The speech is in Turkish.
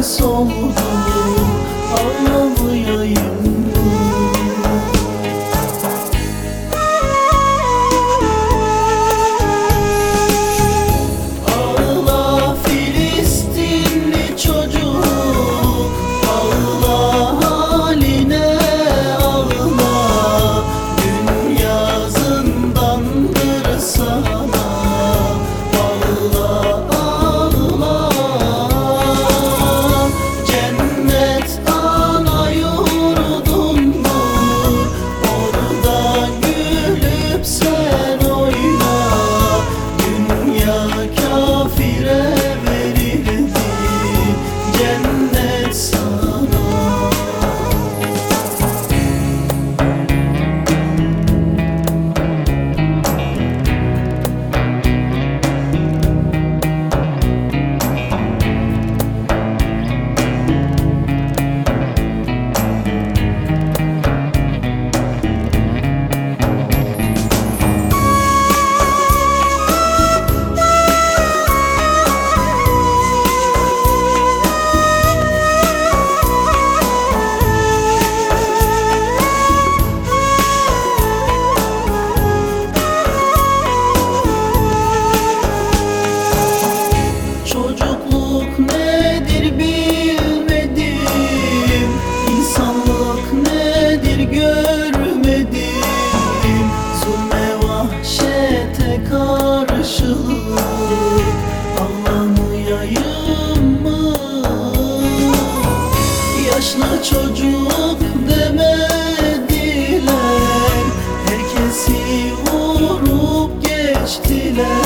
soldu Ağlamayayım çocuk demediler. Herkesi vurup geçtiler.